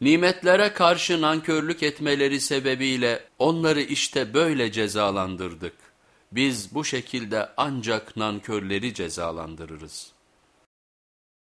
Nimetlere karşı nankörlük etmeleri sebebiyle onları işte böyle cezalandırdık. Biz bu şekilde ancak nankörleri cezalandırırız.